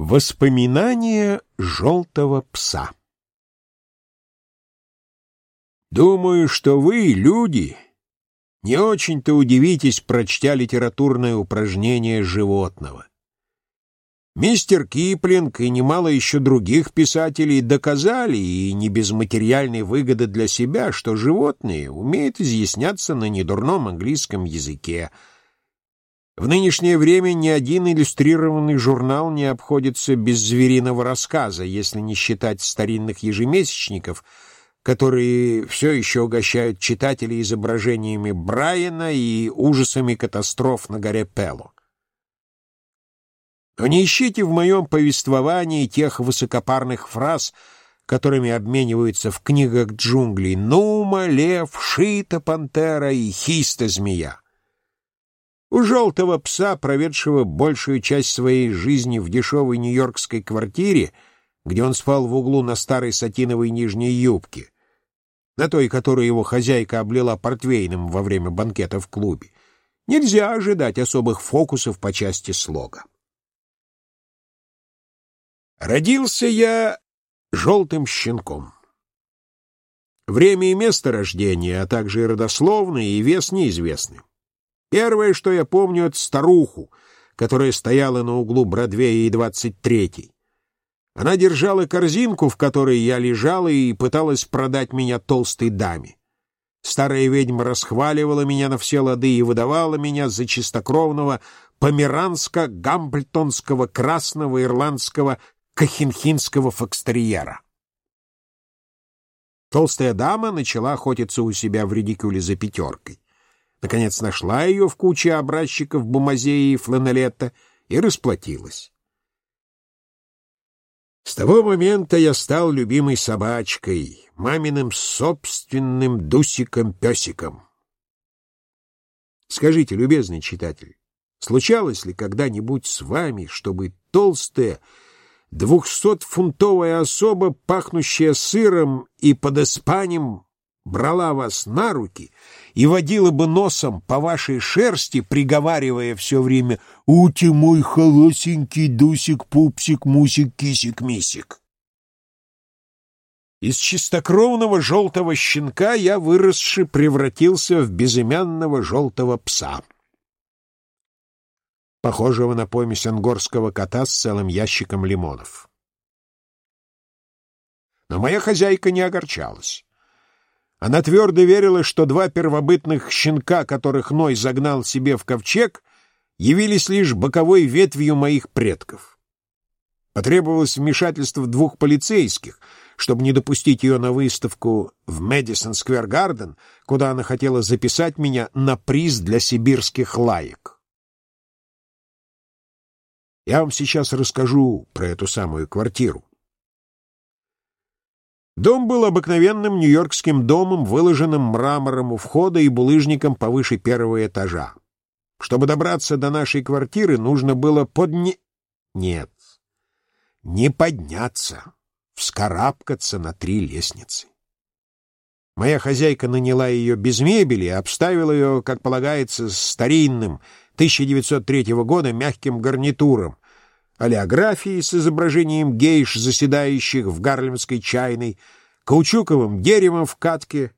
Воспоминания желтого пса Думаю, что вы, люди, не очень-то удивитесь, прочтя литературное упражнение животного. Мистер Киплинг и немало еще других писателей доказали, и не без материальной выгоды для себя, что животные умеют изъясняться на недурном английском языке — в нынешнее время ни один иллюстрированный журнал не обходится без звериного рассказа, если не считать старинных ежемесячников, которые все еще угощают читателей изображениями Брайана и ужасами катастроф на горе Пело. Но не ищите в моем повествовании тех высокопарных фраз, которыми обмениваются в книгах джунглей «Нума», «Лев», «Шита», «Пантера» и «Хиста», «Змея». У желтого пса, проведшего большую часть своей жизни в дешевой нью-йоркской квартире, где он спал в углу на старой сатиновой нижней юбке, на той, которую его хозяйка облила портвейном во время банкета в клубе, нельзя ожидать особых фокусов по части слога. Родился я желтым щенком. Время и место рождения, а также и родословные, и вес неизвестны. Первое, что я помню, это старуху, которая стояла на углу Бродвея и 23-й. Она держала корзинку, в которой я лежал, и пыталась продать меня толстой даме. Старая ведьма расхваливала меня на все лады и выдавала меня за чистокровного померанско-гамбльтонского красного ирландского кахинхинского фокстерьера. Толстая дама начала охотиться у себя в редикюле за пятеркой. Наконец нашла ее в куче образчиков бумазеи и фланелета и расплатилась. С того момента я стал любимой собачкой, маминым собственным Дусиком-песиком. Скажите, любезный читатель, случалось ли когда-нибудь с вами, чтобы толстая, двухсотфунтовая особа, пахнущая сыром и подоспанем, брала вас на руки и водила бы носом по вашей шерсти, приговаривая все время «Ути мой холосенький дусик, пупсик, мусик, кисик, мисик». Из чистокровного желтого щенка я, выросший, превратился в безымянного желтого пса, похожего на помесь ангорского кота с целым ящиком лимонов. Но моя хозяйка не огорчалась. Она твердо верила, что два первобытных щенка, которых Ной загнал себе в ковчег, явились лишь боковой ветвью моих предков. Потребовалось вмешательство двух полицейских, чтобы не допустить ее на выставку в Мэдисон Сквер Гарден, куда она хотела записать меня на приз для сибирских лаек. Я вам сейчас расскажу про эту самую квартиру. Дом был обыкновенным нью-йоркским домом, выложенным мрамором у входа и булыжником повыше первого этажа. Чтобы добраться до нашей квартиры, нужно было подни... Нет, не подняться, вскарабкаться на три лестницы. Моя хозяйка наняла ее без мебели, обставила ее, как полагается, старинным 1903 года мягким гарнитуром, олеографией с изображением гейш, заседающих в гарлемской чайной, каучуковым деревом в катке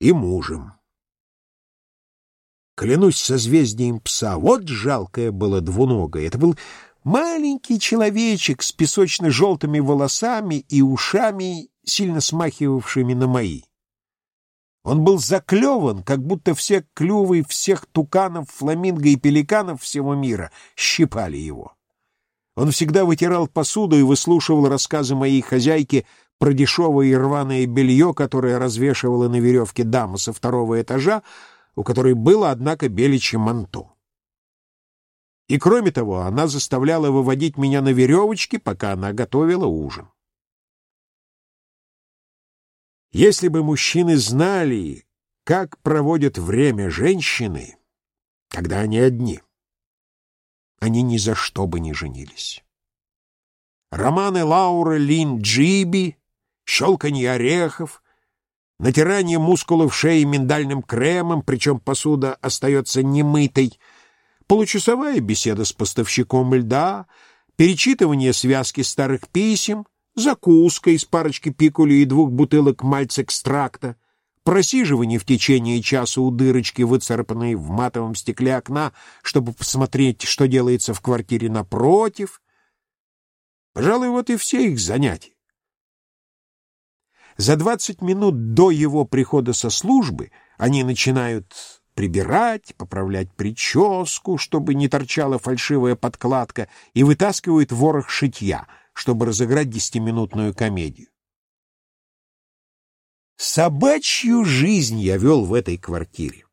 и мужем. Клянусь созвездием пса, вот жалкое было двуногое. Это был маленький человечек с песочно-желтыми волосами и ушами, сильно смахивавшими на мои. Он был заклеван, как будто все клювы всех туканов, фламинго и пеликанов всего мира щипали его. Он всегда вытирал посуду и выслушивал рассказы моей хозяйки про дешевое и рваное белье, которое развешивала на веревке дама со второго этажа, у которой было, однако, беличье манто. И, кроме того, она заставляла выводить меня на веревочке, пока она готовила ужин. Если бы мужчины знали, как проводят время женщины, когда они одни — они ни за что бы не женились. Романы Лауры Лин Джиби, щелканье орехов, натирание мускулов шеи миндальным кремом, причем посуда остается немытой, получасовая беседа с поставщиком льда, перечитывание связки старых писем, закуска из парочки пикули и двух бутылок мальц-экстракта, просиживание в течение часа у дырочки, выцарапанной в матовом стекле окна, чтобы посмотреть, что делается в квартире напротив. Пожалуй, вот и все их занятия. За двадцать минут до его прихода со службы они начинают прибирать, поправлять прическу, чтобы не торчала фальшивая подкладка, и вытаскивают ворох шитья, чтобы разыграть десятиминутную комедию. Собачью жизнь я вел в этой квартире.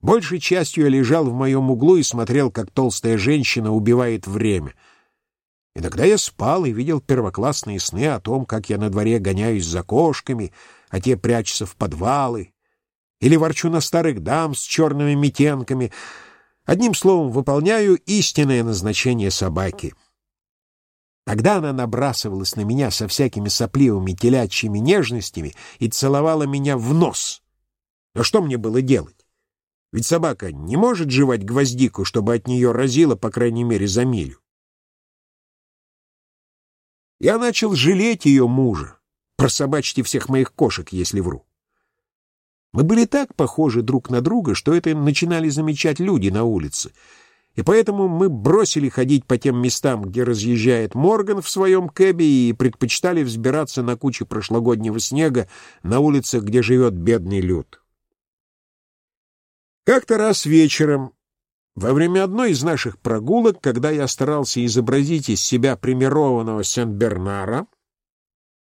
Большей частью я лежал в моем углу и смотрел, как толстая женщина убивает время. Иногда я спал и видел первоклассные сны о том, как я на дворе гоняюсь за кошками, а те прячутся в подвалы, или ворчу на старых дам с черными метенками. Одним словом, выполняю истинное назначение собаки — Тогда она набрасывалась на меня со всякими сопливыми телячьими нежностями и целовала меня в нос. Но что мне было делать? Ведь собака не может жевать гвоздику, чтобы от нее разило, по крайней мере, за милю. Я начал жалеть ее мужа. Прособачьте всех моих кошек, если вру. Мы были так похожи друг на друга, что это начинали замечать люди на улице — и поэтому мы бросили ходить по тем местам, где разъезжает Морган в своем кэбе, и предпочитали взбираться на кучи прошлогоднего снега на улицах, где живет бедный люд. Как-то раз вечером, во время одной из наших прогулок, когда я старался изобразить из себя примированного Сен-Бернара,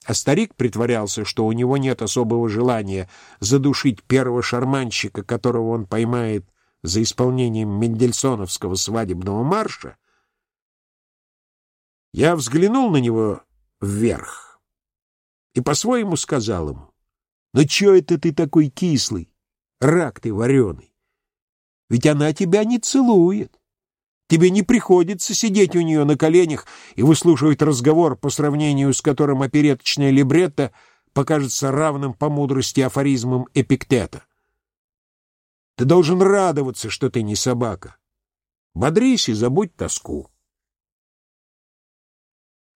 а старик притворялся, что у него нет особого желания задушить первого шарманщика, которого он поймает за исполнением Мендельсоновского свадебного марша, я взглянул на него вверх и по-своему сказал ему, «Ну чё это ты такой кислый, рак ты вареный? Ведь она тебя не целует. Тебе не приходится сидеть у нее на коленях и выслушивать разговор, по сравнению с которым опереточная либретто покажется равным по мудрости афоризмам Эпиктета. Ты должен радоваться, что ты не собака. Бодрись и забудь тоску.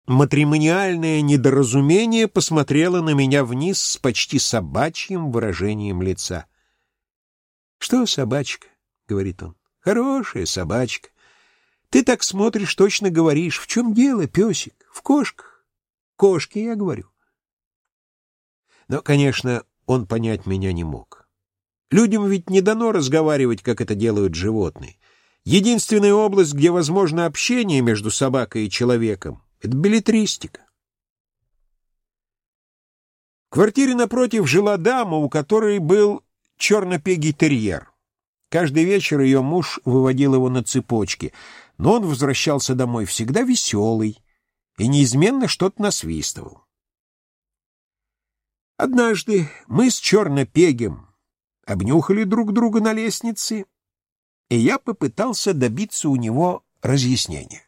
Матримониальное недоразумение посмотрело на меня вниз с почти собачьим выражением лица. — Что, собачка? — говорит он. — Хорошая собачка. Ты так смотришь, точно говоришь. В чем дело, песик? В кошках. Кошки, я говорю. Но, конечно, он понять меня не мог. Людям ведь не дано разговаривать, как это делают животные. Единственная область, где возможно общение между собакой и человеком, — это билетристика. В квартире напротив жила дама, у которой был черно-пегий терьер. Каждый вечер ее муж выводил его на цепочке, но он возвращался домой всегда веселый и неизменно что-то насвистывал. Однажды мы с черно-пегим обнюхали друг друга на лестнице, и я попытался добиться у него разъяснения.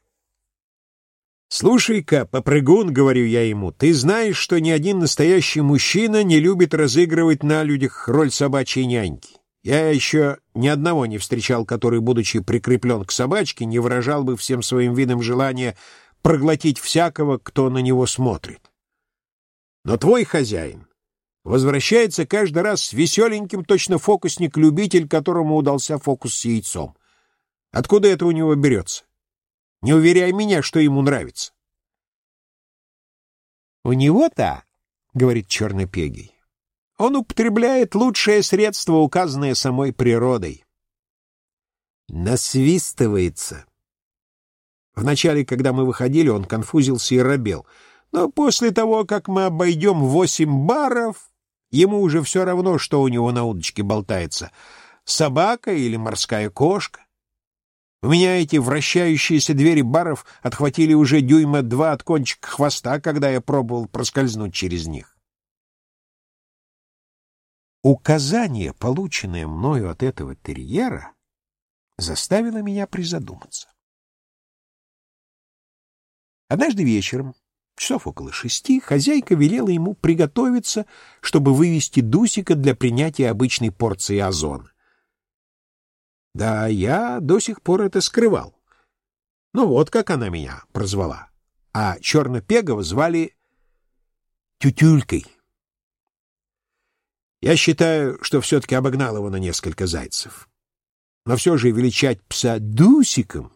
«Слушай-ка, попрыгун, — говорю я ему, — ты знаешь, что ни один настоящий мужчина не любит разыгрывать на людях роль собачьей няньки. Я еще ни одного не встречал, который, будучи прикреплен к собачке, не выражал бы всем своим видом желания проглотить всякого, кто на него смотрит. Но твой хозяин Возвращается каждый раз с веселеньким, точно фокусник-любитель, которому удался фокус с яйцом. Откуда это у него берется? Не уверяй меня, что ему нравится. — У него-то, — говорит черный пегий, — он употребляет лучшее средство, указанное самой природой. Насвистывается. Вначале, когда мы выходили, он конфузился и робел. Но после того, как мы обойдем восемь баров, Ему уже все равно, что у него на удочке болтается. Собака или морская кошка. У меня эти вращающиеся двери баров отхватили уже дюйма два от кончика хвоста, когда я пробовал проскользнуть через них. Указание, полученное мною от этого терьера, заставило меня призадуматься. Однажды вечером Часов около шести хозяйка велела ему приготовиться, чтобы вывести Дусика для принятия обычной порции озона. Да, я до сих пор это скрывал. Ну вот как она меня прозвала. А Чернопегова звали Тютюлькой. Я считаю, что все-таки обогнал его на несколько зайцев. Но все же величать пса Дусиком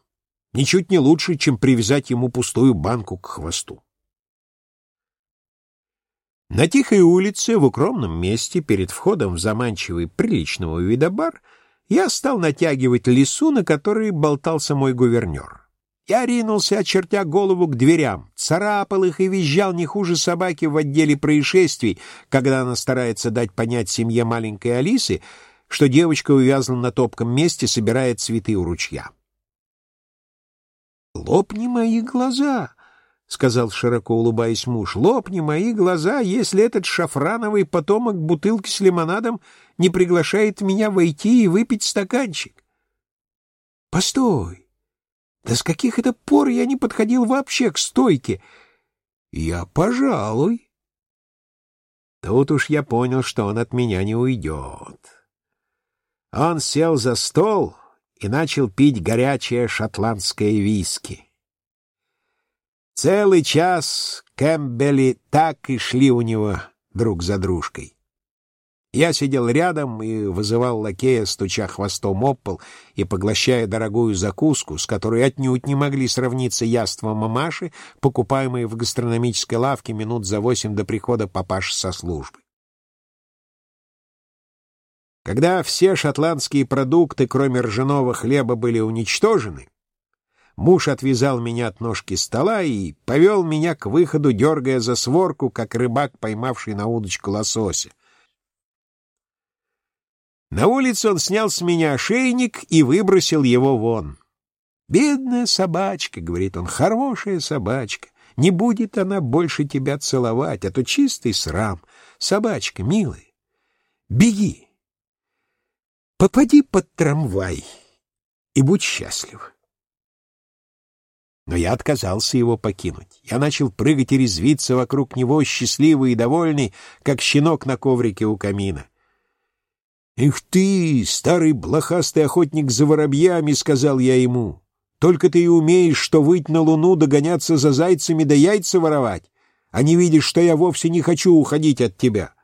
ничуть не лучше, чем привязать ему пустую банку к хвосту. На тихой улице, в укромном месте, перед входом в заманчивый приличного вида бар, я стал натягивать лесу, на которой болтался мой гувернер. Я ринулся, очертя голову к дверям, царапал их и визжал не хуже собаки в отделе происшествий, когда она старается дать понять семье маленькой Алисы, что девочка увязла на топком месте, собирая цветы у ручья. «Лопни мои глаза!» — сказал широко улыбаясь муж. «Лопни мои глаза, если этот шафрановый потомок бутылки с лимонадом не приглашает меня войти и выпить стаканчик». «Постой! Да с каких это пор я не подходил вообще к стойке? Я, пожалуй». Тут уж я понял, что он от меня не уйдет. Он сел за стол и начал пить горячее шотландское виски. Целый час Кэмпбелли так и шли у него друг за дружкой. Я сидел рядом и вызывал лакея, стуча хвостом об пол и поглощая дорогую закуску, с которой отнюдь не могли сравниться яства мамаши, покупаемые в гастрономической лавке минут за восемь до прихода папаши со службы. Когда все шотландские продукты, кроме ржаного хлеба, были уничтожены, Муж отвязал меня от ножки стола и повел меня к выходу, дергая за сворку, как рыбак, поймавший на удочку лосося. На улице он снял с меня ошейник и выбросил его вон. «Бедная собачка», — говорит он, — «хорошая собачка. Не будет она больше тебя целовать, а то чистый срам. Собачка, милая, беги, попади под трамвай и будь счастлив». Но я отказался его покинуть. Я начал прыгать и резвиться вокруг него, счастливый и довольный, как щенок на коврике у камина. «Эх ты, старый блохастый охотник за воробьями!» — сказал я ему. «Только ты и умеешь, что выйти на луну, догоняться за зайцами да яйца воровать, а не видишь, что я вовсе не хочу уходить от тебя.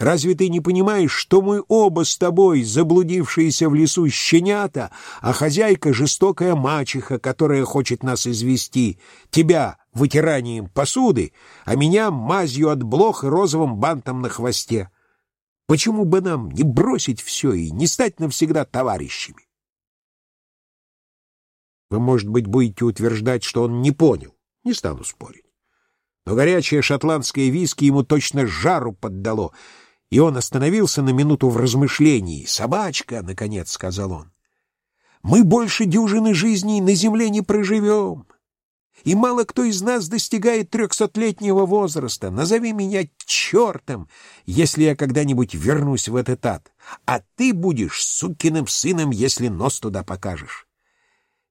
Разве ты не понимаешь, что мы оба с тобой заблудившиеся в лесу щенята, а хозяйка — жестокая мачеха, которая хочет нас извести, тебя — вытиранием посуды, а меня — мазью от блох и розовым бантом на хвосте? Почему бы нам не бросить все и не стать навсегда товарищами? Вы, может быть, будете утверждать, что он не понял. Не стану спорить. Но горячее шотландское виски ему точно жару поддало — и он остановился на минуту в размышлении. «Собачка», — наконец сказал он, — «мы больше дюжины жизней на земле не проживем, и мало кто из нас достигает трехсотлетнего возраста. Назови меня чертом, если я когда-нибудь вернусь в этот ад, а ты будешь сукиным сыном, если нос туда покажешь».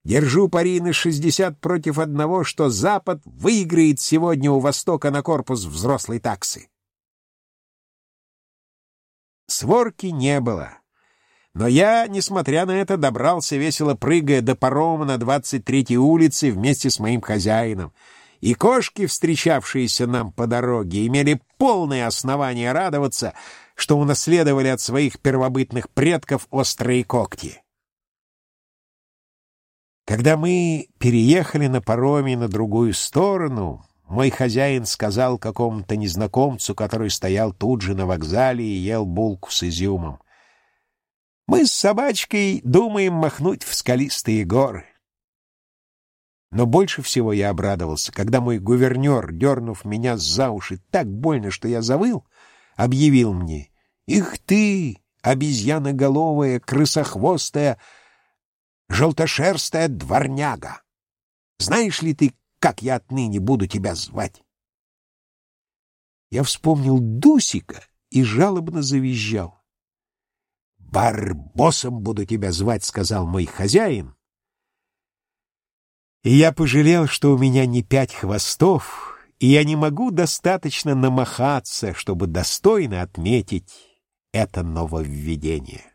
Держу пари на шестьдесят против одного, что Запад выиграет сегодня у Востока на корпус взрослой таксы. Сворки не было. Но я, несмотря на это, добрался, весело прыгая до парома на 23-й улице вместе с моим хозяином. И кошки, встречавшиеся нам по дороге, имели полное основание радоваться, что унаследовали от своих первобытных предков острые когти. Когда мы переехали на пароме на другую сторону, мой хозяин сказал какому-то незнакомцу, который стоял тут же на вокзале и ел булку с изюмом. «Мы с собачкой думаем махнуть в скалистые горы». Но больше всего я обрадовался, когда мой гувернер, дернув меня за уши так больно, что я завыл, объявил мне «Их ты, обезьяноголовая, крысохвостая, желтошерстая дворняга! Знаешь ли ты, как я отныне буду тебя звать? Я вспомнил Дусика и жалобно завизжал. «Барбосом буду тебя звать», — сказал мой хозяин. И я пожалел, что у меня не пять хвостов, и я не могу достаточно намахаться, чтобы достойно отметить это нововведение.